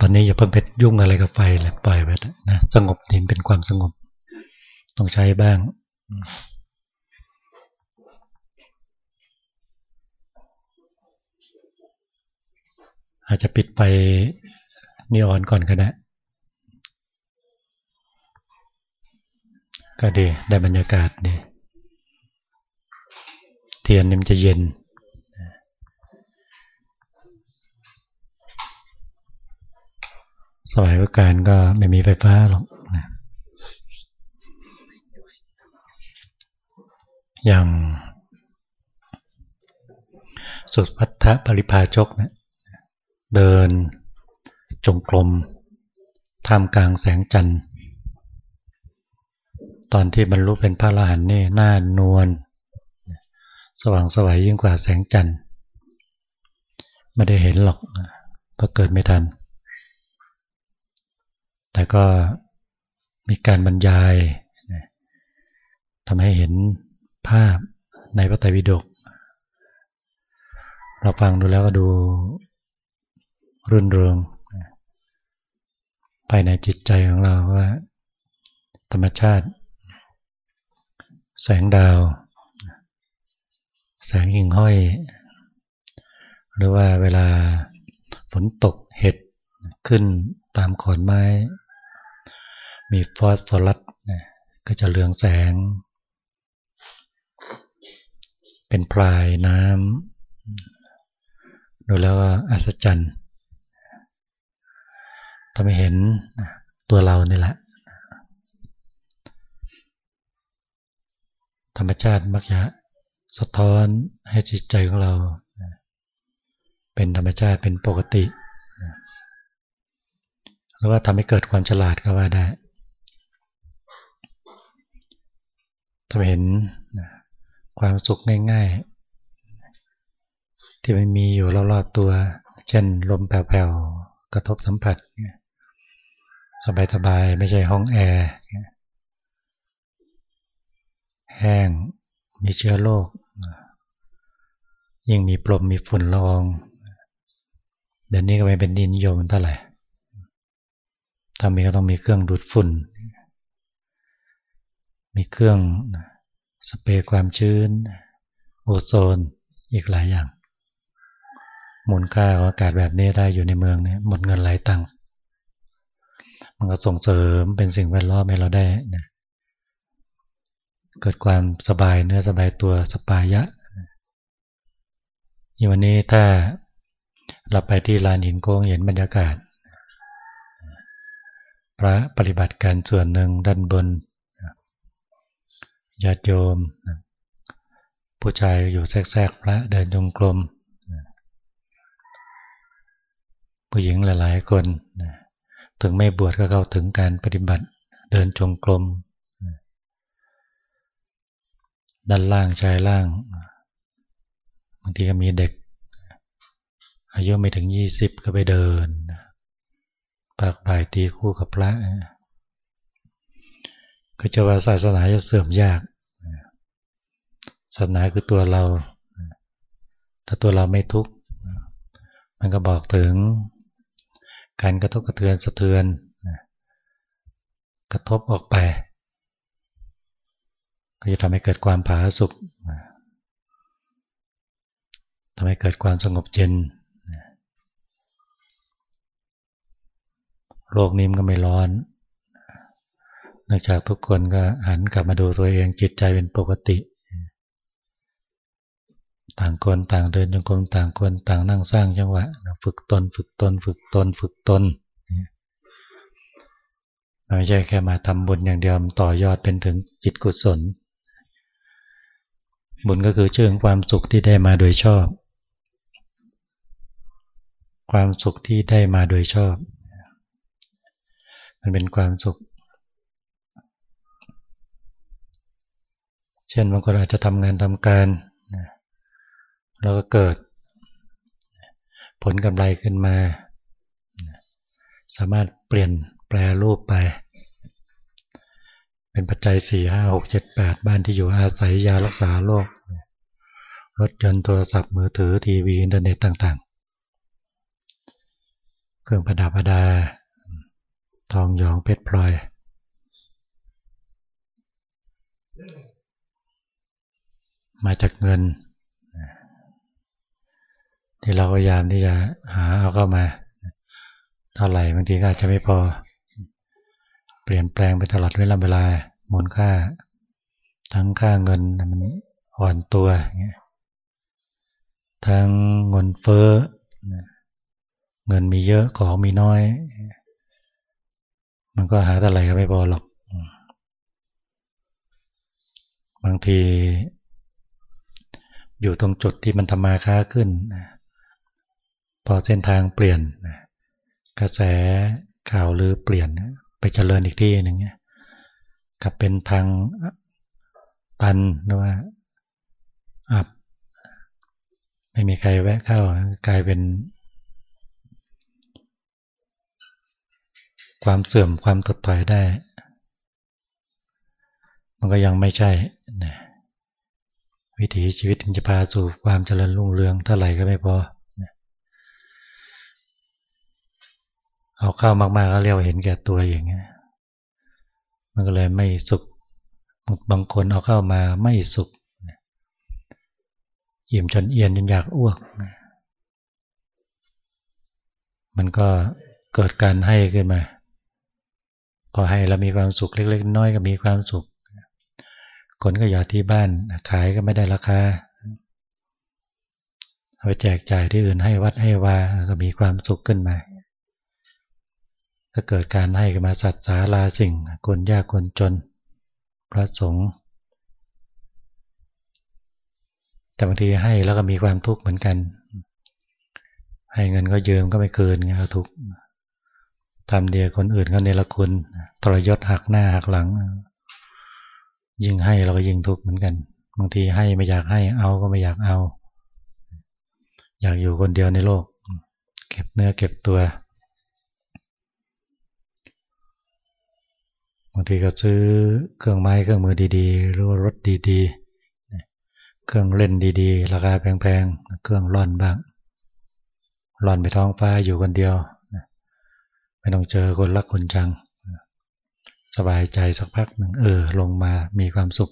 ตอนนี้อย่าเพิ่งไปยุ่งอะไรกับไฟเลยปล่อยไปนะสงบนิ่เป็นความสงบ ต้องใช้บ้างอาจจะปิดไปนิออนก่อนก็ได้ก็ดี ได้บรรยากาศดี เทียนนี่มันจะเย็น มัยพุการก็ไม่มีไฟฟ้าหรอกอย่างสุดพัทธปริภาชกเนะเดินจงกรมท่ามกลางแสงจันทร์ตอนที่บรรลุเป็นพระอรหันต์นี่หน้านวลสว่างสวัยยิ่งกว่าแสงจันทร์ไม่ได้เห็นหรอกเพราะเกิดไม่ทัน แต่ก็มีการบรรยายทำให้เห็นภาพในพระไตรปิฎกเราฟังดูแล้วก็ดูรื่นเริงภายในจิตใจของเราว่า ธรรมชาติ แสงดาว แสงหิ่งห้อย หรือว่าเวลาฝนตกเห็ดขึ้นตามขอนไม้ มีฟอสฟอรัสก็จะเรืองแสง เป็นพลายน้ำดูแล้วอัศจรรย์ทำให้เห็นตัวเรานี่แหละ ธรรมชาติมักจะสะท้อนให้จิตใจของเรา เป็นธรรมชาติเป็นปกติ หรือว่าทำให้เกิดความฉลาดก็ว่าได้ ทำเห็นความสุขง่ายๆ ที่มันมีอยู่รอบๆตัว เช่นลมแผ่วๆ กระทบสัมผัส สบายๆ ไม่ใช่ห้องแอร์แห้งมีเชื้อโรคยิ่งมีปลมมีฝุ่นละอองเดี๋ยวนี้ก็ไม่เป็นดินโยมเท่าไหร่ถ้ามีก็ต้องมีเครื่องดูดฝุ่น มีเครื่องสเปรย์ความชื้น โอโซนอีกหลายอย่าง มูลค่าของอากาศแบบนี้ได้อยู่ในเมืองเนี่ยหมดเงินหลายตังค์มันก็ส่งเสริมเป็นสิ่งแวดล้อมให้เราได้นะเกิดความสบายเนื้อสบายตัวสปายะอย่างวันนี้ถ้าเราไปที่ลานหินโกงเห็นบรรยากาศ พระปฏิบัติการส่วนหนึ่งด้านบน ญาติโยม ผู้ชายอยู่แทรกๆพระเดินจงกรมผู้หญิงหลายๆคนถึงไม่บวชก็เข้าถึงการปฏิบัติเดินจงกรมด้านล่างชายล่างบางทีก็มีเด็ก อายุไม่ถึงยี่สิบก็ไปเดินปากบ่ายตีคู่กับพระ ก็จะว่าศาสนาจะเสื่อมยากศาสนาคือตัวเรา ถ้าตัวเราไม่ทุกข์มันก็บอกถึงการกระทบกระเทือนสะเทือน กระทบออกไป ก็จะทำให้เกิดความผาสุกทำให้เกิดความสงบเย็นโลกนี้มันก็ไม่ร้อน นองจากทุกคนก็หันกลับมาดูตัวเองจิตใจเป็นปกติ ต่างคนต่างเดินจงกรมต่างคนต่างนั่งสร้างจังหวะฝึกตน ฝึกตน ฝึกตน ฝึกตนไม่ใช่แค่มาทำบุญอย่างเดียวมันต่อยอดเป็นถึงจิตกุศล บุญก็คือเชื่องความสุขที่ได้มาโดยชอบ ความสุขที่ได้มาโดยชอบ มันเป็นความสุข เช่นบางคนอาจจะทำงานทำการแล้วก็เกิด ผลกำไรขึ้นมา สามารถเปลี่ยนแปลรูปไป เป็นปัจจัยสี่ห้าหกเจ็ดแปดบ้านที่อยู่อาศัยยารักษาโรครถยนต์โทรศัพท์มือถือทีวีอินเทอร์เน็ตต่างๆ เครื่องประดับประดา ทองหยองเพชรพลอย มาจากเงินที่เราพยายามที่จะหาเอาเข้ามา เท่าไหร่บางทีก็อาจจะไม่พอ เปลี่ยนแปลงไปตลอดเวลาเวลามูลค่า ทั้งค่าเงินมันอ่อนตัวเงี้ยทั้งเงินเฟ้อเงินมีเยอะของมีน้อย มันก็หาอะไหรก็ไม่พอหรอก บางที อยู่ตรงจุดที่มันทำมาค้าขึ้น พอเส้นทางเปลี่ยน กระแสข่าวหรือเปลี่ยนไปเจริญอีกที่หนึ่งกลับเป็นทางตันหรือว่าอับ ไม่มีใครแวะเข้ากลายเป็นความเสื่อมความถดถอยได้ มันก็ยังไม่ใช่นะ วิถีชีวิตจะพาสู่ความเจริญรุ่งเรืองเท่าไหร่ก็ไม่พอเอาเข้ามากๆก็เรียกว่าเห็นแก่ตัวอย่างเงี้ยมันก็เลยไม่สุขบางคนเอาเข้ามาไม่สุขอิ่มจนเอียนจนอยากอ้วก มันก็เกิดการให้ขึ้นมา พอให้เรามีความสุขเล็กๆน้อยก็มีความสุข คนก็ยาที่บ้านขายก็ไม่ได้ราคาเอาไปแจกจ่ายที่อื่นให้วัดให้วาก็มีความสุขขึ้นมา ถ้าเกิดการให้กันมาสัตว์สาลาสิ่งคนยากคนจน พระสงฆ์แต่บางทีให้แล้วก็มีความทุกข์เหมือนกัน ให้เงินก็ยืมก็ไม่คืนเงี้ยทุกข์ทำเดียคนอื่นก็เนรคุณทรยศหักหน้าหักหลัง ยิ่งให้เราก็ยิ่งทุกข์เหมือนกัน บางทีให้ไม่อยากให้เอาก็ไม่อยากเอา อยากอยู่คนเดียวในโลก เก็บเนื้อเก็บตัวบางทีก็ซื้อเครื่องไม้เครื่องมือดีๆ หรือว่ารถดีๆ เครื่องเล่นดีๆ ราคาแพงๆ เครื่องร่อนบ้างร่อนไปท้องฟ้าอยู่คนเดียวไม่ต้องเจอคนรักคนจัง สบายใจสักพักหนึ่งเออ ลงมามีความสุข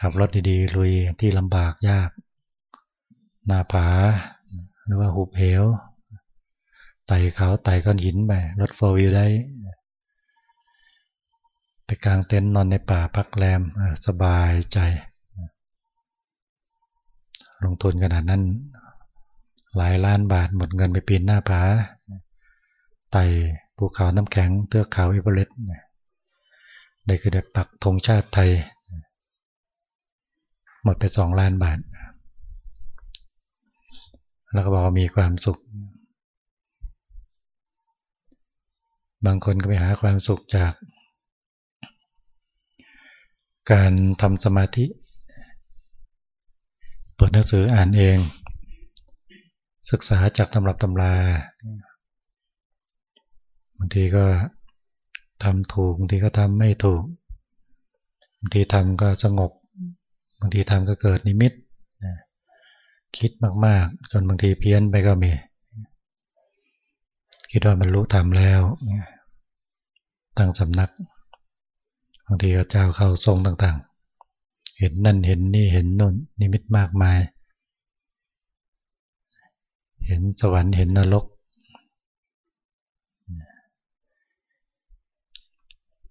ขับรถดีๆ ลุยที่ลำบากยาก หน้าผา หรือว่าหุบเหวไต่เขาไต่ก้อนหินไปรถโฟวิวได้ ไปกลางเต็นท์นอนในป่าพักแรมสบายใจ ลงทุนขนาดนั้น หลายล้านบาทหมดเงินไปปีนหน้าผาไต่ ภูเขาน้ำแข็งเทือกเขาเอเวอเรสต์ได้คือได้ปักธงชาติไทย หมดไปสองล้านบาท แล้วก็บอกว่ามีความสุข บางคนก็ไปหาความสุขจาก การทำสมาธิเปิดหนังสืออ่านเอง ศึกษาจากตำรับตำราางทีก็ทำถูกบางทีก็ทำไม่ถูกบางทีทำก็สงบบางทีทำก็เกิดนิมิตคิดมากๆ จนบางทีเพี้ยนไปก็มี คิดว่ามันรู้ทำแล้วตั้งสำนักบางทีก็เจ้าเข้าทรงต่างๆ เห็นนั่นเห็นนี่เห็นนู่นนิมิตมากมาย เห็นสวรรค์เห็นนรก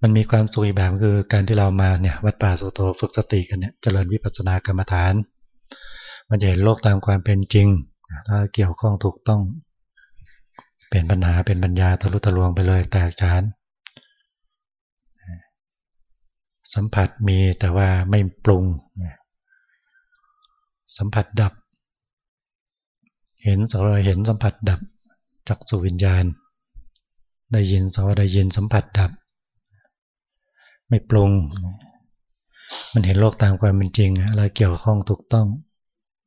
มันมีความสุขอีกแบบคือการที่เรามาเนี่ยวัดป่าสุโตฝึกสติกันเนี่ยเจริญวิปัสสนากรรมฐาน มันจะเห็นโลกตามความเป็นจริงถ้าเกี่ยวข้องถูกต้อง เป็นปัญหาเป็นปัญญาทะลุทะลวงไปเลยแตกฉาน สัมผัสมีแต่ว่าไม่ปรุง สัมผัสดับ เห็นสเราเห็นสัมผัสดับจักสุวิญญาณ ได้ยินสเราได้ยินสัมผัสดับ ไม่ปรุง มันเห็นโลกตามความเป็นจริงอะไรเกี่ยวข้องถูกต้อง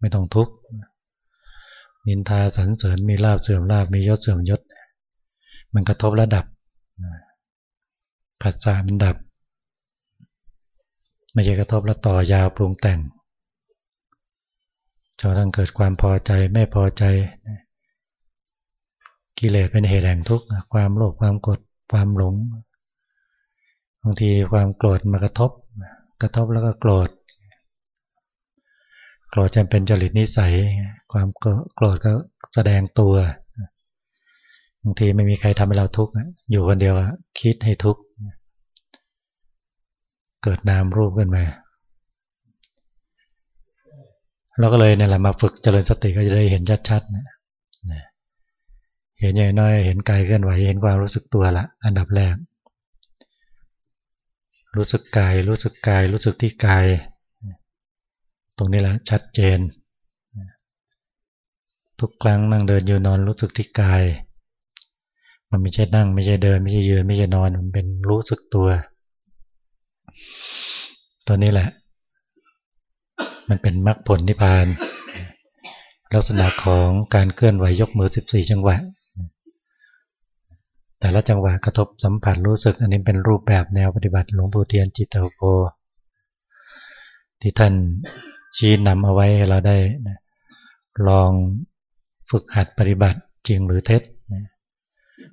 ไม่ต้องทุกข์นินทาสรรเสริญมีลาบเสื่อมลาบมียศเสื่อมยศ มันกระทบระดับผัสสะมันดับ ไม่ใช่กระทบแล้วต่อยาวปรุงแต่งจนทั้งเกิดความพอใจไม่พอใจ กิเลสเป็นเหตุแห่งทุกข์ความโลภความกรธความหลง บางทีความโกรธมากระทบ กระทบแล้วก็โกรธ โกรธจะเป็นจริตนิสัย ความโกรธก็แสดงตัว บางทีไม่มีใครทำให้เราทุกข์อยู่คนเดียวคิดให้ทุกข์ เกิดนามรูปขึ้นมาเราก็เลยเนี่ยแหละมาฝึกเจริญสติก็จะได้เห็นชัดๆนะเห็นใหญ่น้อยเห็นกายเคลื่อนไหวเห็นความรู้สึกตัวละอันดับแรก รู้สึกกาย รู้สึกกาย รู้สึกที่กาย ตรงนี้แหละชัดเจน ทุกครั้งนั่งเดินอยู่นอนรู้สึกที่กาย มันไม่ใช่นั่ง ไม่ใช่เดิน ไม่ใช่ยืน ไม่ใช่นอน มันเป็นรู้สึกตัว ตัวนี้แหละ มันเป็นมรรคผลนิพพาน ลักษณะของการเคลื่อนไหวยกมือ 14 จังหวะ แต่ละจังหวะกระทบสัมผัสรู้สึก อันนี้เป็นรูปแบบแนวปฏิบัติหลวงปู่เทียนจิตตโพที่ท่านชี้นำเอาไว้ให้เราได้ลองฝึกหัดปฏิบัติจริงหรือเท็จ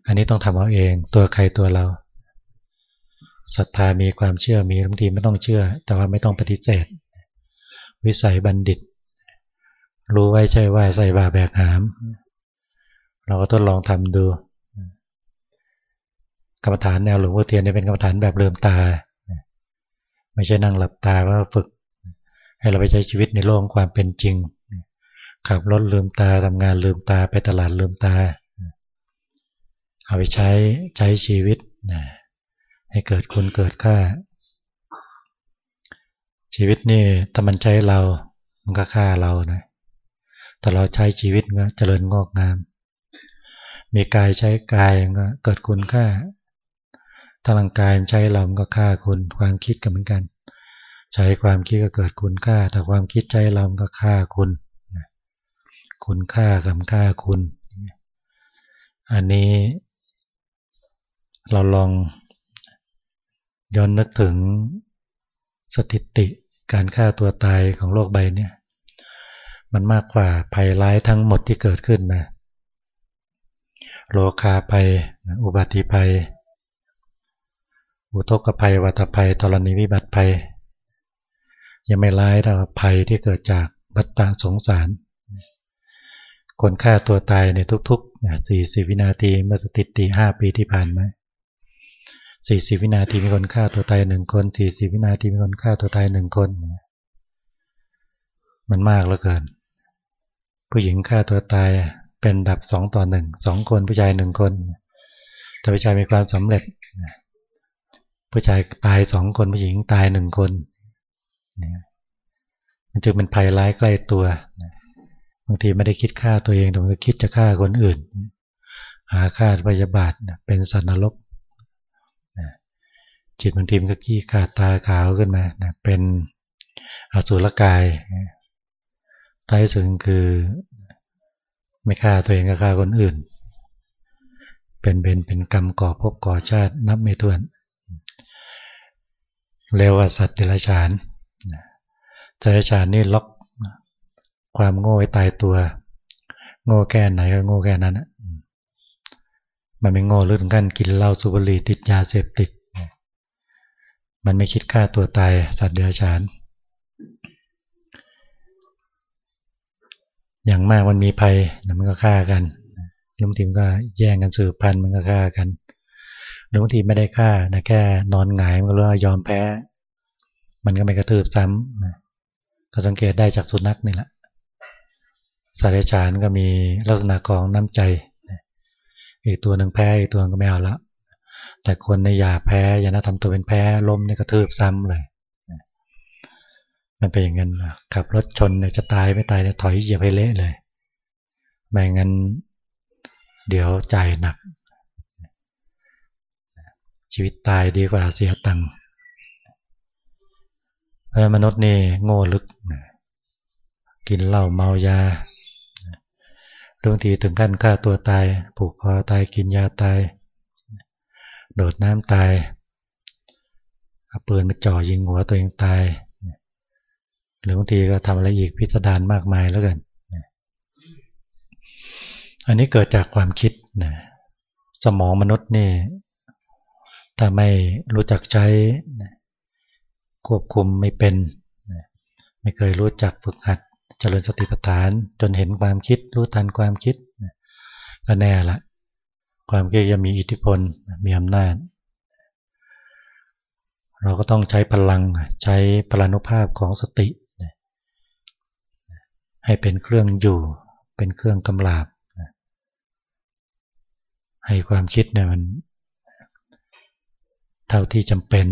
อันนี้ต้องทำเอาเองตัวใครตัวเราศรัทธามีความเชื่อมีบางทีไม่ต้องเชื่อ แต่ว่าไม่ต้องปฏิเสธ วิสัยบัณฑิต รู้ไว้ใช่ว่าใส่บาแบกหาม เราก็ทดลองทำดู กรรมฐานแนวหลวงพ่อเทียนเนี่ยเป็นกรรมฐานแบบเริ่มตา ไม่ใช่นั่งหลับตาว่าฝึก ให้เราไปใช้ชีวิตในโลกความเป็นจริง ขับรถลืมตาทำงานลืมตาไปตลาดลืมตา เอาไปใช้ใช้ชีวิตให้เกิดคุณเกิดค่า ชีวิตนี่ถ้ามันใช้เรา มันก็ฆ่าเรานะแต่เราใช้ชีวิตก็เจริญงอกงาม มีกายใช้กายก็เกิดคุณค่า ถ้าร่างกายใช้เราก็ฆ่าคุณความคิดก็เหมือนกัน ใช้ความคิดก็เกิดคุณค่าแต่ความคิดใช้เราก็ฆ่าคุณคุณค่าสำค่าคุณ อันนี้ เราลองย้อนนึกถึงสถิติการฆ่าตัวตายของโลกใบนี้มันมากกว่าภัยร้ายทั้งหมดที่เกิดขึ้นมา โลคาภัย อุบัติภัย อุทกภัยวัตภัยธรณีวิบัติภัย ยังไม่ร้ายเท่าภัยที่เกิดจากบัตตาสงสาร คนฆ่าตัวตายในทุกๆสี่สิบวินาทีเมื่อสถิติห้าปีที่ผ่านมาสี่สิบวินาทีมีคนฆ่าตัวตายหนึ่งคนสี่สิบวินาทีมีคนฆ่าตัวตายหนึ่งคน มันมากเหลือเกิน ผู้หญิงฆ่าตัวตายเป็นดับสองต่อหนึ่งสองคนผู้ชายหนึ่งคน แต่ผู้ชายมีความสำเร็จ ผู้ชายตายสองคนผู้หญิงตายหนึ่งคนมันจึงเป็นภัยร้ายใกล้ตัวบางทีไม่ได้คิดฆ่าตัวเองแต่มันก็คิดจะฆ่าคนอื่น หาฆ่าพยาบาทเป็นสัตว์นรกจิตบางทีมันก็ขี้ขาดตาขาวขึ้นมาเป็นอสุรกายท้ายสุดคือไม่ฆ่าตัวเองก็ฆ่าคนอื่น เป็นเป็นเป็นกรรมก่อภพก่อชาตินับไม่ถ้วนเร็วกว่าสัตว์เดรัจฉานเดรัจฉานนี่ล็อกความโง่ไว้ตายตัว โง่แก่ไหนก็โง่แก่นั้นมันไม่โง่เรื่องกันกินเหล้าสูบบุหรี่ติดยาเสพติด มันไม่คิดฆ่าตัวตายสัตว์เดรัจฉาน อย่างมากมันมีภัยมันก็ฆ่ากันบางทีมันก็แย่งกันสืบพันธุ์มันก็ฆ่ากัน รือบางทีไม่ได้ฆ่านะแค่นอนหงายมันก็เลยยอมแพ้ มันก็ไม่กระทืบซ้ำนะก็สังเกตได้จากสุนัขนี่แหละสัตว์เดรัจฉานก็มีลักษณะของน้ำใจอีกตัวหนึ่งแพ้อีกตัวก็ไม่เอาละแต่คนในอย่าแพ้อย่านะทำตัวเป็นแพ้ล้มเนี่ยกระทืบซ้ำเลยมันเป็นอย่างนั้นขับรถชนเนี่ยจะตายไม่ตายเนี่ยถอยเหยียบให้เละเลยไม่งั้น เดี๋ยวใจหนัก ชีวิตตายดีกว่าเสียตังค์เพราะมนุษย์นี่โง่ลึก กินเหล้าเมายาบางทีถึงขั้นฆ่าตัวตาย ผูกคอตายกินยาตาย โดดน้ำตายเอาปืนมาจ่อยิงหัวตัวเองตายหรือบางทีก็ทำอะไรอีกพิสดารมากมายแล้วกันอันนี้เกิดจากความคิดนะสมองมนุษย์นี่ ถ้าไม่รู้จักใช้ควบคุมไม่เป็น ไม่เคยรู้จักฝึกหัดเจริญสติปัฏฐาน จนเห็นความคิดรู้ทันความคิดก็แน่ละ ความคิดจะมีอิทธิพลมีอำนาจ เราก็ต้องใช้พลังใช้พลานุภาพของสติ ให้เป็นเครื่องอยู่ เป็นเครื่องกำลาบให้ความคิดเนี่ยมัน ท่าที่จำเป็น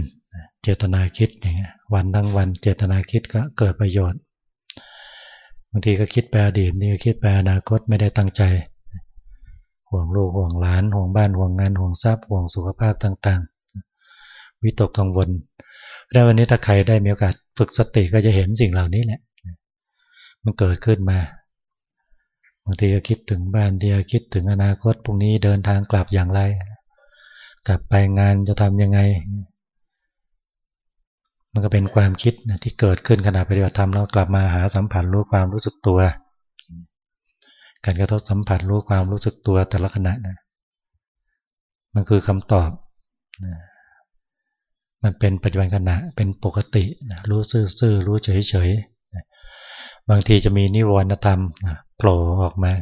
เจตนาคิดอย่างเงี้ยวันทั้งวันเจตนาคิดก็เกิดประโยชน์บางทีก็คิดไปอดีตนี่ก็คิดไปอนาคตไม่ได้ตั้งใจ ห่วงลูกห่วงหลาน ห่วงบ้านห่วงงานห่วงทรัพย์ห่วงสุขภาพต่างๆ วิตกกังวลแล้ววันนี้ถ้าใครได้มีโอกาสฝึกสติก็จะเห็นสิ่งเหล่านี้แหละมันเกิดขึ้นมาบางทีก็คิดถึงบ้านเดียวคิดถึงอนาคตพรุ่งนี้เดินทางกลับอย่างไร กลับไปงานจะทำยังไง มันก็เป็นความคิดนะที่เกิดขึ้นขณะปฏิบัติธรรมแล้วกลับมาหาสัมผัสรู้ความรู้สึกตัว การกระทบสัมผัสรู้ความรู้สึกตัวแต่ละขณะนะมันคือคำตอบนะมันเป็นปัจจุบันขณะเป็นปกตินะรู้ซื่อๆรู้เฉยๆบางทีจะมีนิวรณธรรมนะโผล่ออกมา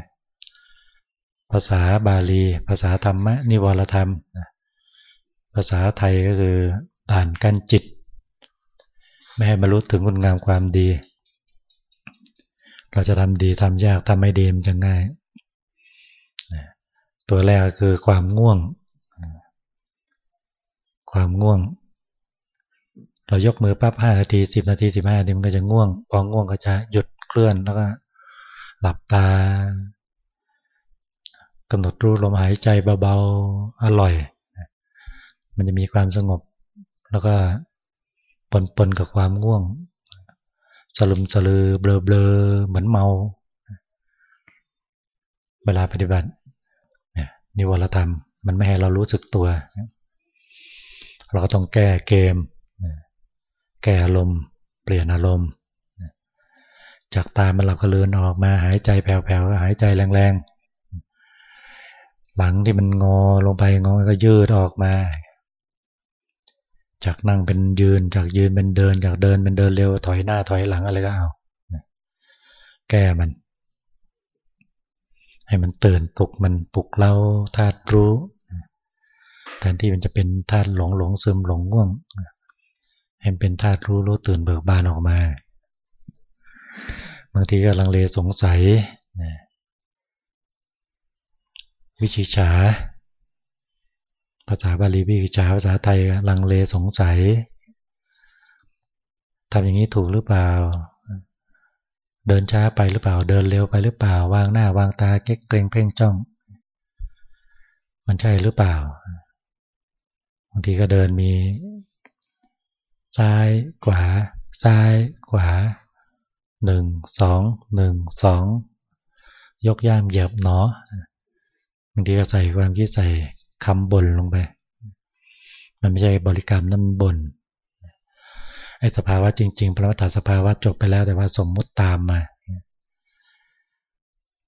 ภาษาบาลี ภาษาธรรมะนิวรธรรม ภาษาไทยก็คือด่านกันจิต ไม่ให้บรรลุถึงคุณงามความดี เราจะทำดีทำยากทำไม่ดีมันจะง่าย ตัวแรกคือความง่วง ความง่วง เรายกมือปั๊บห้านาทีสิบนาทีสิบห้านาทีมันก็จะง่วง พอง่วงก็จะหยุดเคลื่อนแล้วก็หลับตากำหนดรู้ลมหายใจเบาๆ อร่อย มันจะมีความสงบ แล้วก็ปนปนกับความง่วง สลุมสลือเบลอเบลอเหมือนเมา เวลาปฏิบัตินิวรธรรม มันไม่ให้เรารู้สึกตัว เราก็ต้องแก้เกม แก้อารมณ์ เปลี่ยนอารมณ์ จากตามันหลับก็เลือนออกมาหายใจแผ่วๆหายใจแรงๆหลังที่มันงอลงไปงอก็ยืดออกมา จากนั่งเป็นยืน จากยืนเป็นเดิน จากเดินเป็นเดินเร็ว ถอยหน้าถอยหลังอะไรก็เอาแก้มัน ให้มันตื่นปลุกมันปลุกเราธาตุรู้แทนที่มันจะเป็นธาตุหลงหลงซึมหลงง่วงให้มันเป็นธาตุรู้รู้ตื่นเบิกบานออกมา บางทีก็ลังเลสงสัยวิชิชา ภาษาบาลีวิชิชาภาษาไทยลังเลสงสัยทำอย่างนี้ถูกหรือเปล่า เดินช้าไปหรือเปล่า เดินเร็วไปหรือเปล่า วางหน้าวางตาเก๊กเกรงเพ่งจ้อง มันใช่หรือเปล่า บางทีก็เดินมี ซ้ายขวา ซ้ายขวา หนึ่ง สอง หนึ่ง สอง ยกย่ามเหยียบเนาะบางทีก็ใส่ความคิดใส่ คำบ่นลงไป มันไม่ใช่บริกรรมนั่นบ่นไอ้สภาวะจริง ๆ พระวัฏสภาวะจบไปแล้วแต่ว่าสมมุติตามมา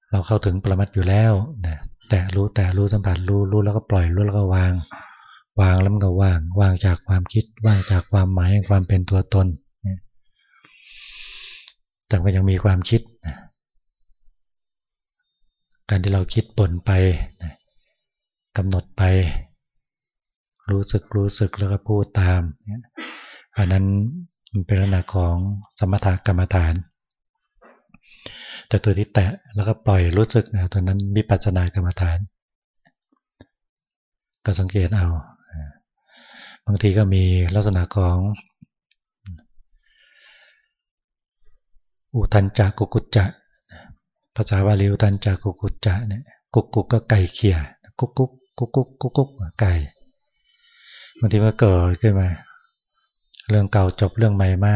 เราเข้าถึงปรมัตอยู่แล้วนะแต่รู้แต่รู้สัมผัสรู้รู้แล้วก็ปล่อยรู้แล้วก็วาง วางแล้วมันก็วางวางจากความคิดวางจากความหมายความเป็นตัวตนแต่ก็ยังมีความคิด การที่เราคิดบ่นไป กำหนดไป รู้สึกรู้สึกแล้วก็พูดตามอันนั้นมันเป็นลักษณะของสมถกรรมฐาน แต่ตัวที่แตะแล้วก็ปล่อยรู้สึกนะตัวนั้นมีปัจจนากรรมฐาน ก็สังเกตเอา บางทีก็มีลักษณะของอุทันจากกุกุจจะภาษาบาลีอุทันจากกุกุจจะเนี่ยกุกกุกก็ไก่เขี่ยกุกกุก กุกกุกกุกกุกไก่บางทีมันเกิดขึ้นมา เรื่องเก่าจบเรื่องใหม่มา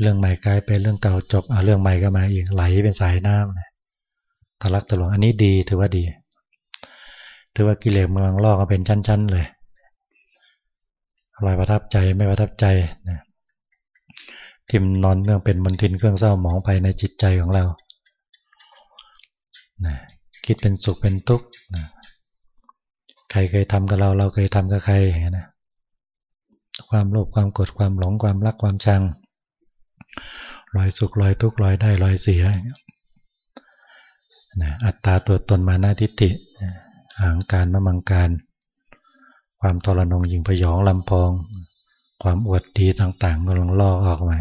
เรื่องใหม่กลายเป็นเรื่องเก่าจบอ่าเรื่องใหม่ก็มาอีกไหลเป็นสายน้ำทะลักตะลวงอันนี้ดีถือว่าดี ถือว่ากิเลสเมืองลอกเป็นชั้น ๆ เลยอะไรประทับใจไม่ประทับใจนะที่มันอนเรื่องเป็นมนทินเครื่องเศร้าหมองไปในจิตใจของเรานะคิดเป็นสุขเป็นทุกข์ ใครเคยทำกับเรา เราเคยทำกับใครอย่างนี้นะความโลภความโกรธความหลงความรักความชังลอยสุขลอยทุกข์ลอยได้ลอยเสียนะอัตตาตัวตนมาหน้าทิฏฐิหางการมะมังการ ความทรนงยิงพยองลำพอง ความอวดดีต่างๆก็ลงล่อออกมา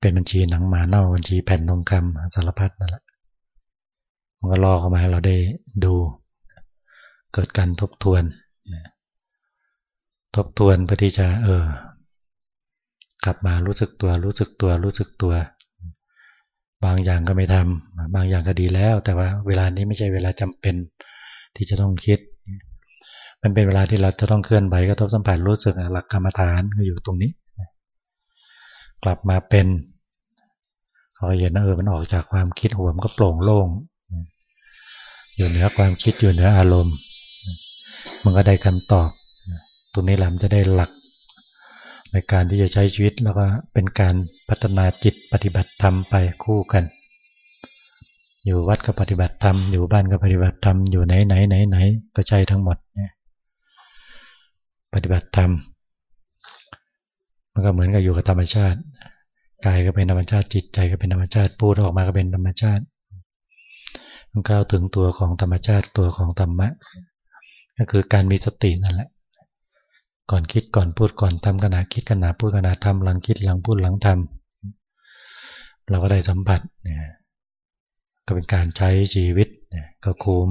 เป็นบัญชีหนังหมาเน่าบัญชีแผ่นทองคำสารพัดนั่นแหละมันก็ล่อเข้ามาให้เราได้ดู เกิดการทบทวนทบทวนเพื่อที่จะเออ กลับมารู้สึกตัวรู้สึกตัวรู้สึกตัว บางอย่างก็ไม่ทำบางอย่างก็ดีแล้ว แต่ว่าเวลานี้ไม่ใช่เวลาจำเป็นที่จะต้องคิด มันเป็นเวลาที่เราจะต้องเคลื่อนไหวก็ทบสัมผัสรู้สึกหลักกรรมฐานก็อยู่ตรงนี้ กลับมาเป็นเราเห็นเออมันออกจากความคิดหัวมันก็โปร่งโล่งอยู่เหนือความคิดอยู่เหนืออารมณ์ มันก็ได้คำตอบ ตรงนี้แหละมันจะได้หลัก ในการที่จะใช้ชีวิตแล้วก็เป็นการพัฒนาจิตปฏิบัติธรรมไปคู่กัน อยู่วัดก็ปฏิบัติธรรมอยู่บ้านก็ปฏิบัติธรรมอยู่ไหนไหนไหนไหนก็ใช่ทั้งหมดเนี่ยปฏิบัติธรรมมันก็เหมือนกับอยู่กับธรรมชาติกายก็เป็นธรรมชาติจิตใจก็เป็นธรรมชาติพูดออกมาก็เป็นธรรมชาติมันก้าวถึงตัวของธรรมชาติตัวของธรรมะ ก็คือการมีสตินั่นแหละ ก่อนคิดก่อนพูดก่อนทำขณะคิดขณะพูดขณะทำหลังคิดหลังพูดหลังทำเราก็ได้สัมผัสเนี่ยก็เป็นการใช้ชีวิตเนี่ยก็คุ้ม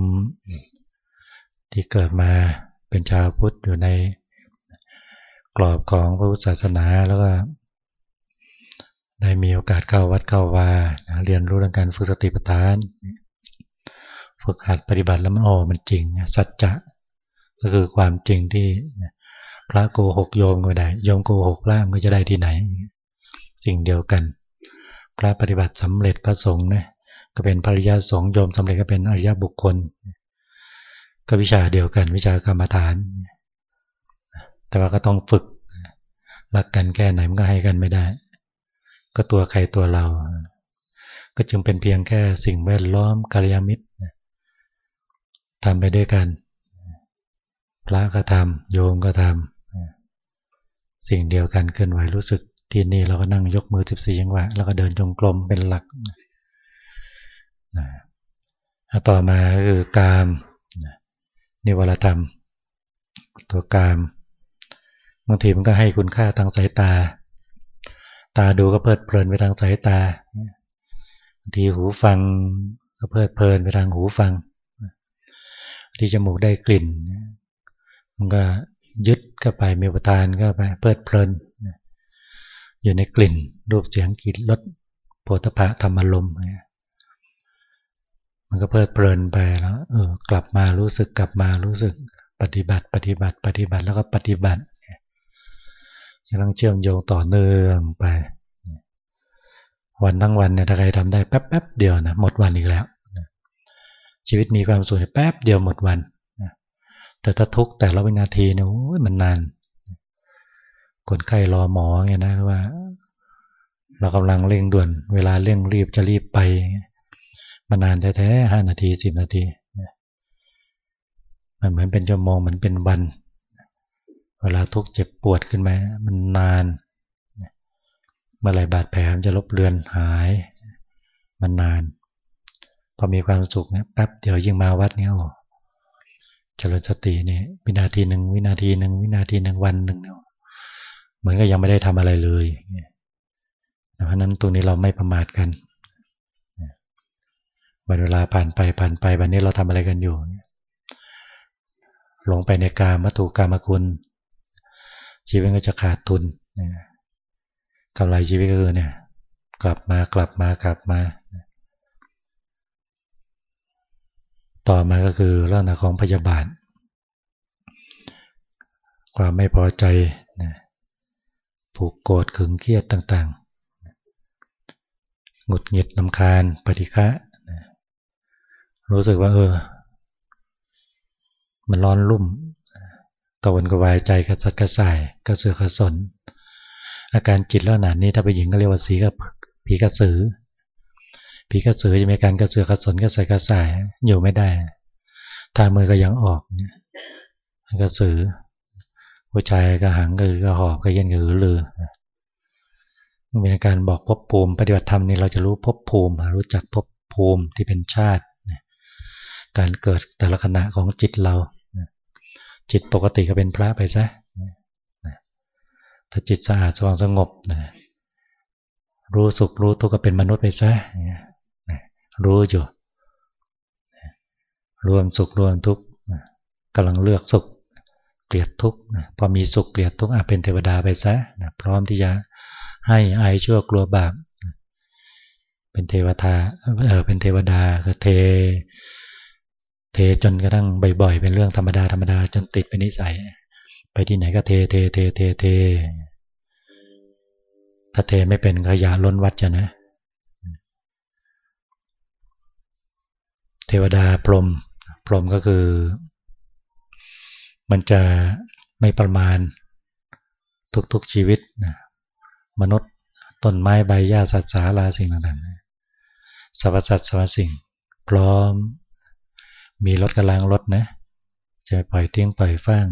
ที่เกิดมาเป็นชาวพุทธอยู่ในกรอบของพระพุทธศาสนาแล้วก็ได้มีโอกาสเข้าวัดเข้าวาเรียนรู้เรื่องการฝึกสติปัฏฐาน ฝึกหัดปฏิบัติแล้วมันโอ้มันจริงสัจจะ ก็คือความจริงที่พระโกหกโยมก็ได้โยมโกหกพระก็จะได้ที่ไหน สิ่งเดียวกัน พระปฏิบัติสำเร็จพระสงฆ์นี่ยก็เป็นภริยาสงฆ์โยมสำเร็จก็เป็นอริยบุคคล ก็วิชาเดียวกัน วิชากรรมฐาน แต่ว่าก็ต้องฝึกรักกันแค่ไหนมันก็ให้กันไม่ได้ ก็ตัวใครตัวเรา ก็จึงเป็นเพียงแค่สิ่งแวดล้อมกาลยามิตรทำไปด้วยกัน พระก็ทำโยมก็ทำสิ่งเดียวกันเคลื่อนไหวรู้สึกที่นี่เราก็นั่งยกมือสิบสี่ยังหวะแล้วก็เดินจงกรมเป็นหลักนะต่อมาคือกามนิวรธรรม ตัวกามบางทีมันก็ให้คุณค่าทางสายตา ตาดูก็เพลิดเพลินไปทางสายตาบางทีหูฟังก็เพลิดเพลินไปทางหูฟังที่จมูกได้กลิ่น มันก็ยึดเข้าไปมีประทานเข้าไปเพลิดเพลินอยู่ในกลิ่น รูปเสียงกลิ่นรสโผฏฐะธรรมลมมันก็เพลิดเพลินไปแล้วเออกลับมารู้สึกกลับมารู้สึกปฏิบัติ ปฏิบัติ ปฏิบัติแล้วก็ปฏิบัติจะต้องเชื่อมโยงต่อเนื่องไป วันทั้งวันเนี่ยถ้าใครทำได้แป๊บแป๊บเดียวนะหมดวันอีกแล้วชีวิตมีความสุขแป๊บเดียวหมดวัน แต่ถ้าทุกแต่ละวินาทีเนี่ยมันนานคนไข้รอหมอไงนะว่า เรากำลังเร่งด่วน เวลาเร่งรีบจะรีบไปมันนานแท้ๆห้านาทีสิบนาทีมันเหมือนเป็นชั่วโมงเหมือนเป็นวัน เวลาทุกเจ็บปวดขึ้นมามันนานเมื่อไรบาดแผลมันจะลบเลือนหาย มันนาน พอมีความสุขเนี่ยแป๊บเดียวยิ่งมาวัดเนี่ยโอ้ เจริญสติเนี่ยวินาทีหนึ่งวินาทีหนึ่งวินาทีหนึ่งวันหนึ่งเหมือนก็ยังไม่ได้ทำอะไรเลยเพราะนั้นตรงนี้เราไม่ประมาทกันวันเวลาผ่านไปผ่านไปวันนี้เราทำอะไรกันอยู่หลงไปในกามัตุกามคุณ ชีวิตก็จะขาดทุนกำไรชีวิตก็คือเนี่ย กลับมากลับมากลับมา ต่อมาก็คือลักษณะของพยาบาท ความไม่พอใจผูกโกรธขึงเครียดต่างๆ หงุดหงิดนำคาญปฏิฆะรู้สึกว่าเออ มันร้อนรุ่มกวนกวายใจกระสัดกระส่ายกระเสือกกระสน อาการจิตล้วหนานี้ถ้าไปหญิงก็เรียกว่าสีกับผีกระสือ ผีกระสือจะมีการกระเสือกระสนกระใสกระสายอยู่ไม่ได้ถ้ามือก็ยังออกเนี่ยกระสือผู้ชายกระหังกระกระหอบกระเย็นกระหือรือมีการบอกภพภูมิปฏิบัติธรรมนี่เราจะรู้ภพภูมิ รู้จักภพภูมิที่เป็นชาติ การเกิดแต่ละขณะของจิตเรา จิตปกติก็เป็นพระไปซะถ้าจิตสะอาดสว่างสงบรู้สุขรู้ทุกข์ก็เป็นมนุษย์ไปซะ รู้อยู่ รวมสุขรวมทุกข์กำลังเลือกสุข เกลียดทุกข์พอมีสุขเกลียดทุกข์เป็นเทวดาไปซะพร้อมที่จะให้อายชั่วกลัวบาปเป็นเทวดาเออเป็นเทวดาก็เท เทจนกระทั่งบ่อยๆ เป็นเรื่องธรรมดาธรรมดาจนติดเป็นนิสัย ไปที่ไหนก็เทเทเทเทเทถ้าเทไม่เป็นขยะล้นวัดจะนะ เทวดาพรหมพรหมก็คือ มันจะไม่ประมาณทุกๆชีวิตนะมนุษย์ต้นไม้ใบหญ้าสัตว์สาราสิ่งต่างๆสรรพสัตว์สรรพสิ่ง พร้อม มีรถกำลังรถนะจะปล่อยเตียงปล่อยฟาง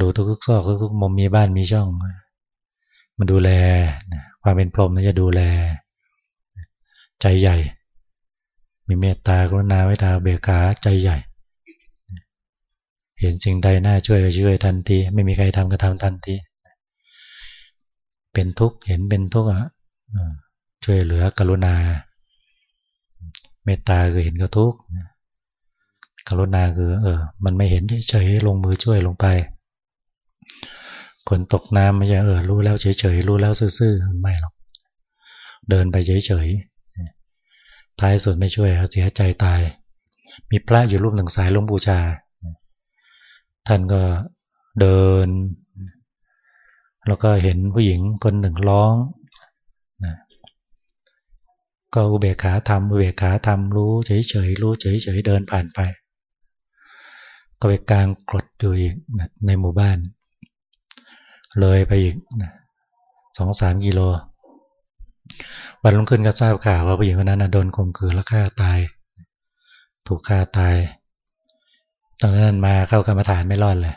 ดูทุกๆซอกทุกๆมุมมีบ้านมีช่อง มันดูแลความเป็นพรหมจะดูแล ใจใหญ่ มีเมตตากรุณาไว้ตาเบียขาใจใหญ่ เห็นสิ่งใดน่าช่วยก็ช่วยทันที ไม่มีใครทำก็ทำทันที เป็นทุกข์เห็นเป็นทุกข์อะช่วยเหลือกรุณา เมตตาคือเห็นก็ทุกข์กรุณาคือ เออ มันไม่เห็นเฉยๆลงมือช่วยลงไป คนตกน้ำไม่ใช่เออรู้แล้วเฉยๆรู้แล้วซื่อๆไม่หรอกเดินไปเฉยๆ ท้ายสุดไม่ช่วยเสียใจตาย มีพระอยู่รูปหนึ่งสายลงบูชา ท่านก็เดิน แล้วก็เห็นผู้หญิงคนหนึ่งร้องนะก็อุเบกขาทำอุเบกขาทำรู้เฉยๆรู้เฉยๆเดินผ่านไป ก็ไปกลางกรดอยู่อีกนะในหมู่บ้าน เลยไปอีกนะสองสามกิโล วันลงขึ้นก็ทราบข่าวว่าผู้หญิงคนนั้นโดนข่มขืนแล้วฆ่าตาย ถูกฆ่าตายตอนนั้นมาเข้ากรรมฐานไม่รอดเลย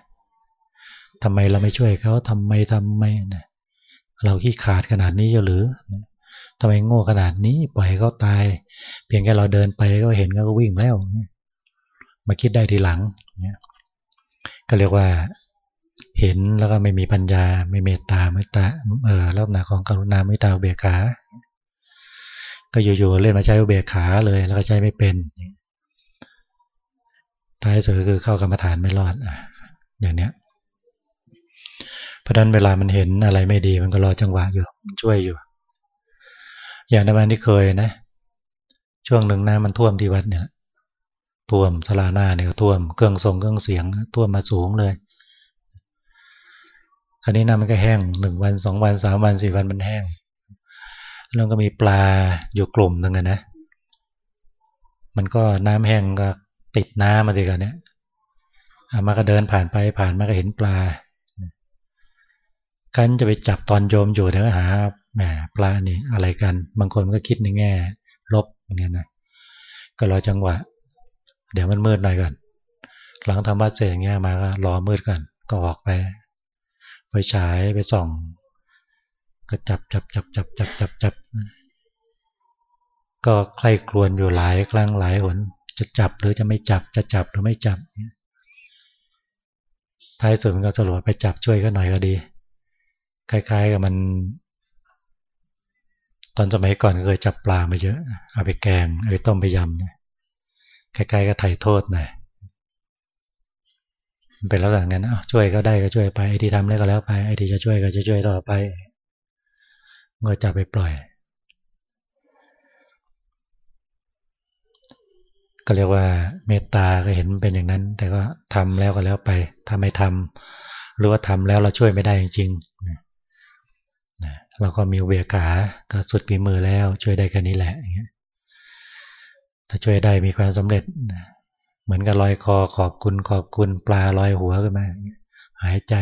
ทำไมเราไม่ช่วยเขาทำไมทำไมนะเราขี้ขาดขนาดนี้หรือทำไมโง่ขนาดนี้ปล่อยเขาตาย เพียงแค่เราเดินไปก็เห็นก็วิ่งแล้วมาคิดได้ทีหลังเนี่ยก็เรียกว่าเห็นแล้วก็ไม่มีปัญญา ไม่เมตตาไม่ตาเออลักษณะของกรุณาไม่ตาเบียขา ก็อยู่ๆเล่นมาใช้เบียขาเลยแล้วก็ใช้ไม่เป็นท้ายสุดคือเข้ากรรมฐานไม่รอดอย่างเนี้ยเพราะนั้นเวลามันเห็นอะไรไม่ดี มันก็รอจังหวะอยู่ช่วยอยู่ อย่างในวันที่เคยนะ ช่วงหนึ่งน้ำมันท่วมที่วัดเนี่ยท่วมสลาหน้าเนี่ยท่วมเครื่องทรงเครื่องเสียงท่วมมาสูงเลยคราวนี้น้ำมันก็แห้งหนึ่งวันสองวันสามวันสี่วันมันแห้ง แล้วก็มีปลาอยู่กลุ่มหนึ่งนะ มันก็น้ำแห้งก็ติดน้ำมาดีกันเนี่ยมาก็เดินผ่านไปผ่านมาก็เห็นปลากันจะไปจับตอนโยมอยู่เดี๋ยวหาแหมปลานี่อะไรกัน บางคนก็คิดในแง่ ลบอย่างเงี้ยนะก็รอจังหวะ เดี๋ยวมันมืดหน่อยก่อนหลังทำบัตเสร็จอย่างเงี้ยมาก็รอมืดก่อนก็ออกไปไปฉายไปส่อง ก็จับจับจับจับจับจับจับก็ใครครวนอยู่หลายครั้งหลายหนจะจับหรือจะไม่จับจะจับหรือไม่จับท้ายสุดมันก็สรุปไปจับช่วยก็หน่อยก็ดี คล้ายๆกับมัน ตอนสมัยก่อนเคยจับปลามาเยอะ เอาไปแกงเอาไปต้มไปยำคล้ายๆกับไถ่โทษหน่อยเป็นแล้วอย่างนั้นช่วยก็ได้ก็ช่วยไปไอ้ที่ทำแล้ก็แล้วไปไอ้ที่จะช่วยก็จะช่วยต่อไป เงยจับไปปล่อย ก็เรียกว่าเมตตาก็เห็นเป็นอย่างนั้น แต่ก็ทำแล้วก็แล้วไปถ้าไม่ทำหรือว่าทำแล้วเราช่วยไม่ได้จริงๆเราก็มีเบียขาก็สุดปีมือแล้ว ช่วยได้แค่นี้แหละถ้าช่วยได้มีความสำเร็จเหมือนกับลอยคอขอบคุณขอบคุณปลาลอยหัวขึ้นมาหายใจ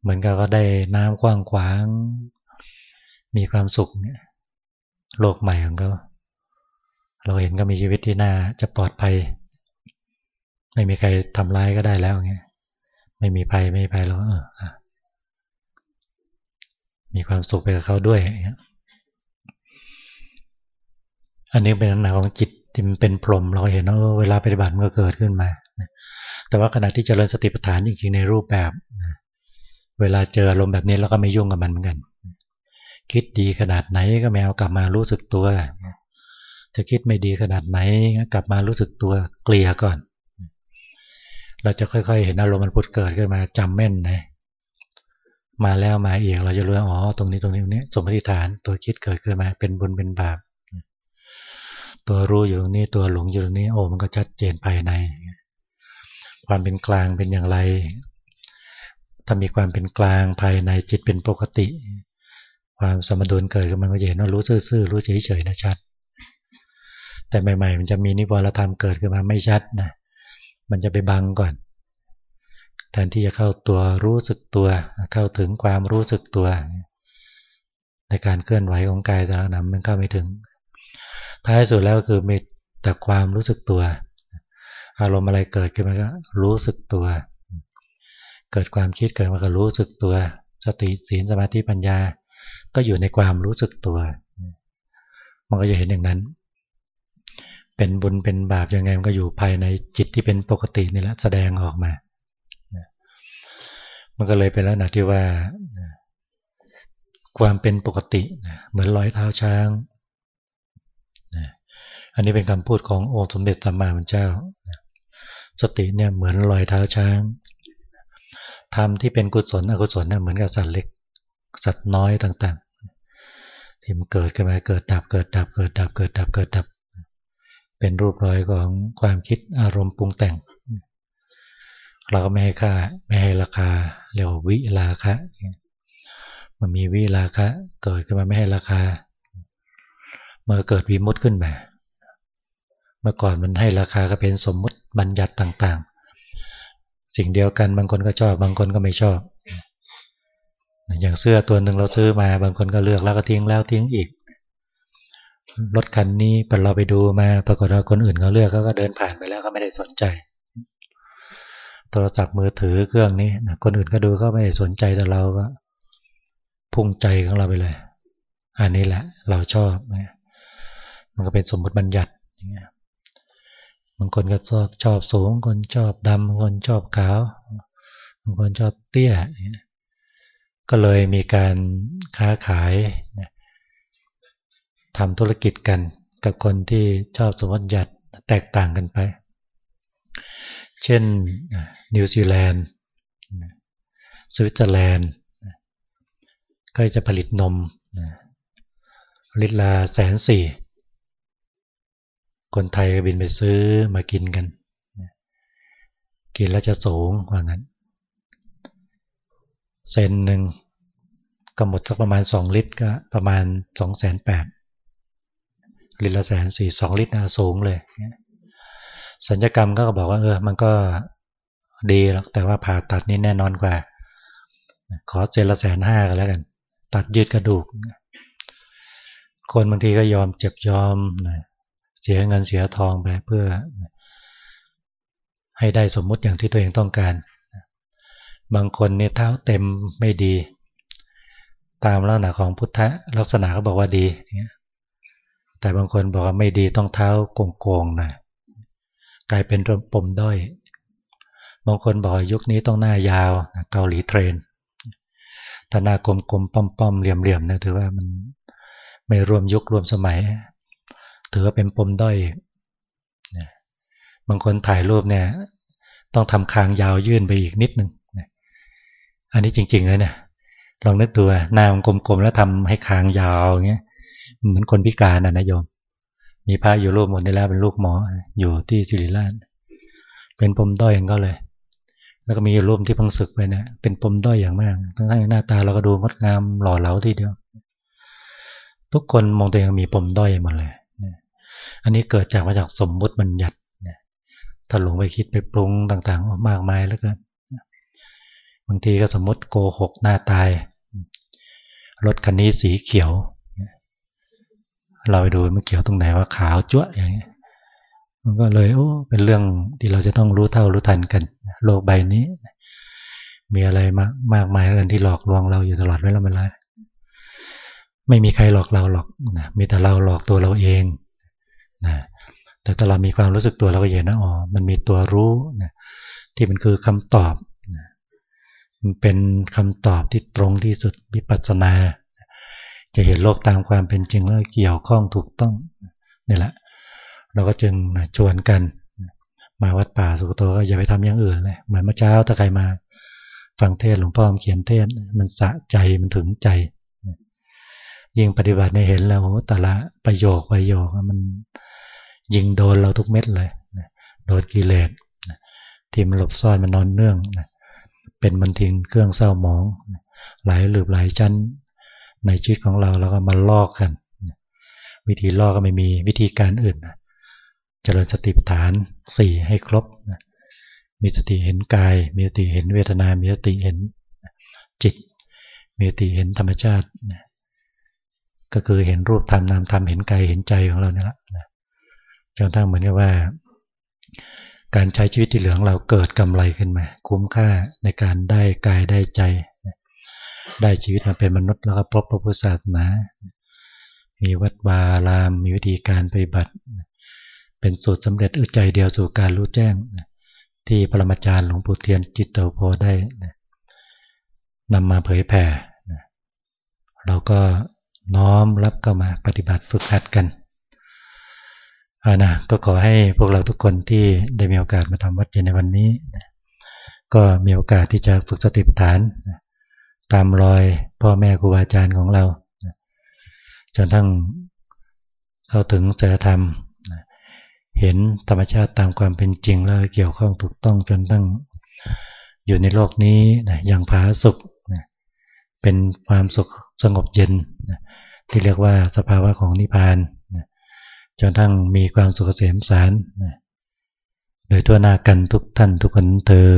เหมือนกับก็ได้น้ำกว้างขวาง มีความสุขเนี่ยโลกใหม่ของเขาเราเห็นก็มีชีวิตที่น่าจะปลอดภัย ไม่มีใครทำร้ายก็ได้แล้วเงี้ยไม่มีภัยไม่มีภัยเราเออมีความสุขไปกับเขาด้วยอันนี้เป็นลักษณะของจิตที่มันเป็นพรหมเราเห็นว่าเวลาปฏิบัติมันก็เกิดขึ้นมาแต่ว่าขณะที่เจริญสติปัฏฐานจริงๆในรูปแบบเวลาเจออารมณ์แบบนี้เราก็ไม่ยุ่งกับมันเหมือนกัน คิดดีขนาดไหนก็ไม่เอากลับมารู้สึกตัว จะคิดไม่ดีขนาดไหนกลับมารู้สึกตัวเกลี่ยก่อน เราจะค่อยๆ เห็นอารมณ์มันพุดเกิดขึ้นมาจำแม่นนะมาแล้วมาอีกเราจะรู้อ๋อตรงนี้ตรงนี้ตรงนี้ สมมติฐานตัวคิดเกิดขึ้นมา เป็นบุญเป็นบาปตัวรู้อยู่ตรงนี้ตัวหลงอยู่ตรงนี้โอ้มันก็ชัดเจนภายใน ความเป็นกลางเป็นอย่างไร ถ้ามีความเป็นกลางภายในจิตเป็นปกติ ความสมดุลเกิดขึ้นมันก็จะเห็นว่ารู้ซื่อๆรู้เฉยๆนะชัด แต่ใหม่ๆ มันจะมีนิวรธรรมเกิดขึ้นมาไม่ชัดนะมันจะไปบังก่อนแทนที่จะเข้าตัวรู้สึกตัว เข้าถึงความรู้สึกตัว ในการเคลื่อนไหวของกายแต่ละนำมันเข้าไม่ถึง ท้ายสุดแล้วก็คือมีแต่ความรู้สึกตัว อารมณ์อะไรเกิดขึ้นมาก็รู้สึกตัว เกิดความคิดเกิดมาก็รู้สึกตัว สติสีลสมาธิปัญญา ก็อยู่ในความรู้สึกตัว มันก็จะเห็นอย่างนั้น เป็นบุญเป็นบาปยังไงมันก็อยู่ภายในจิตที่เป็นปกตินี่แหละแสดงออกมา มันก็เลยเป็นลักษณะที่ว่า ความเป็นปกติเหมือนรอยเท้าช้าง อันนี้เป็นคำพูดของโอสมเด็จสัมมาสัมพุทธเจ้า สติเนี่ยเหมือนรอยเท้าช้างทำที่เป็นกุศลอกุศลเนี่ยเหมือนกับสัตว์เล็ก สัตว์น้อยต่างๆ ที่มันเกิดขึ้นมาเกิดดับเกิดดับเกิดดับเกิดดับเกิดดับ เป็นรูปรอยของความคิดอารมณ์ปรุงแต่ง เราก็ไม่ให้ค่าไม่ให้ราคาเรียกว่าวิราคะมันมีวิราคะเกิดขึ้นมาไม่ให้ราคา เมื่อเกิดวิมุตขึ้นมาเมื่อก่อนมันให้ราคาก็เป็นสมมุติบัญญัติต่างๆ สิ่งเดียวกันบางคนก็ชอบบางคนก็ไม่ชอบ อย่างเสื้อตัวหนึ่งเราซื้อมา บางคนก็เลือกแล้วก็ทิ้งแล้วทิ้งอีก รถคันนี้เราไปดูมา ปรากฏว่าคนอื่นเขาเลือกเขาก็เดินผ่านไปแล้วก็ไม่ได้สนใจ โทรศัพท์มือถือเครื่องนี้นะคนอื่นก็ดูก็ไม่ได้สนใจแต่เราก็พุ่งใจของเราไปเลย อันนี้แหละ เราชอบ มันก็เป็นสมมติบัญญัติอย่างเงี้ยบางคนก็ชอบชอบสูง คนชอบดำคนชอบขาว บางคนชอบเตี้ย ก็เลยมีการค้าขายทำธุรกิจกันกับคนที่ชอบสมมติบัญญัติแตกต่างกันไป เช่นนิวซีแลนด์สวิตเซอร์แลนด์ก็จะผลิตนมลิตรละแสนสี่คนไทยก็บินไปซื้อมากินกัน กินแล้วจะสูงว่างั้น เซนหนึ่งก็หมดสักประมาณสองลิตรก็ประมาณสองแสนแปดลิตรละแสนสี่สองลิตรนะสูงเลย สัญญกรรมก็บอกว่าเออ มันก็ดีแล้วแต่ว่าผ่าตัดนี่แน่นอนกว่า ขอเจละแสนห้ากันแล้วกัน ตัดยืดกระดูก คนบางทีก็ยอมเจ็บยอมเสียเงินเสียทองไปเพื่อ ให้ได้สมมุติอย่างที่ตัวเองต้องการ บางคนเนี่ยเท้าเต็มไม่ดี ตามลักษณะของพุทธลักษณะเขาบอกว่าดี แต่บางคนบอกว่าไม่ดีต้องเท้าโกงๆนะกลายเป็นปมด้อย บางคนบอกยุคนี้ต้องหน้ายาวเกาหลีเทรนถ้าหน้ากลมๆป้อมๆเหลี่ยมๆนะถือว่ามันไม่รวมยุครวมสมัย ถือว่าเป็นปมด้อยบางคนถ่ายรูปเนี่ย ต้องทำคางยาวยื่นไปอีกนิดนึง อันนี้จริงๆเลยเนะลองนึกดูหน้ามันกลมๆแล้วทำให้คางยาวเงี้ยเหมือนคนพิการนะนะโยม มีพระอยู่รูปหมดได้แล้วเป็นลูกหมออยู่ที่สิริราชเป็นปมด้อยอย่างก็เลย แล้วก็มีรูปที่พังศึกไปนะเป็นปมด้อยอย่างมาก ทั้งที่หน้าตาเราก็ดูงดงามหล่อเหลาทีเดียว ทุกคนมองตัวเองมีปมด้อยหมดเลยอันนี้เกิดจากมาจากสมมุติบัญญัติถ้าหลงไปคิดไปปรุงต่างๆมากมายแล้วกัน บางทีก็สมมติโกหกหน้าตาย รถคันนี้สีเขียว เราไปดูมันเกี่ยวตรงไหนว่าขาวจั่วอย่างเงี้มันก็เลยโอ้เป็นเรื่องที่เราจะต้องรู้เท่ารู้ทันกัน โลกใบนี้ มีอะไรมากมากมายเรื่องที่หลอกลวงเราอยู่ตลอดเวลาเวลาไม่มีใครหลอกเราหรอกนะมีแต่เราหลอกตัวเราเองนะแต่ถ้าเรามีความรู้สึกตัวเราก็เห็นนะอ๋อมันมีตัวรู้นะที่มันคือคำตอบ เป็นคำตอบที่ตรงที่สุดวิปัสสนา จะเห็นโลกตามความเป็นจริงแล้วเกี่ยวข้องถูกต้องนี่แหละ เราก็จึงชวนกัน มาวัดป่าสุกโตก็อย่าไปทำอย่างอื่นเลยเหมือนเมื่อเช้าถ้าใครมา ฟังเทศหลวงพ่อเขียนเทศมันสะใจมันถึงใจ ยิ่งปฏิบัติในเห็นแล้วโอ้แต่ละประโยคประโยคมันยิงโดนเราทุกเม็ดเลยโดนกิเลสที่มันหลบซ่อนมันนอนเนื่อง เป็นมันทิ้งเครื่องเศร้าหมอง หลายหลืบหลายชั้น ในชีวิตของเราแล้วก็มาลอกกัน วิธีลอกก็ไม่มีวิธีการอื่นเจริญสติปัฏฐานสี่ให้ครบมีสติเห็นกาย มีสติเห็นเวทนา มีสติเห็นจิต มีสติเห็นธรรมชาติ ก็คือเห็นรูปธรรมนามธรรมเห็นกายเห็นใจของเราเนี่ยแหละจนทั้งเหมือนกับว่า การใช้ชีวิตที่เหลืองเราเกิดกำไรขึ้นมา คุ้มค่าในการได้กายได้ใจ ได้ชีวิตมาเป็นมนุษย์แล้วก็พบพระพุทธศาสนา มีวัดวาราม มีวิธีการปฏิบัติ เป็นสูตรสำเร็จอึดใจเดียวสู่การรู้แจ้ง ที่ปรมาจารย์หลวงปู่เทียนจิตเตโพได้นำมาเผยแผ่เราก็น้อมรับเข้ามาปฏิบัติฝึกหัดกัน อานะก็ขอให้พวกเราทุกคนที่ได้มีโอกาสมาทำวัดเย็นในวันนี้ก็มีโอกาสที่จะฝึกสติปัฏฐานตามรอยพ่อแม่ครูบาอาจารย์ของเราจนทั้งเข้าถึงจริยธรรมเห็นธรรมชาติตามความเป็นจริงแล้วเกี่ยวข้องถูกต้องจนตั้งอยู่ในโลกนี้อย่างผาสุขเป็นความสุขสงบเย็นที่เรียกว่าสภาวะของนิพพาน จนทั้งมีความสุขเสมสารโดยทั่วหน้ากันทุกท่านทุกคนเธอ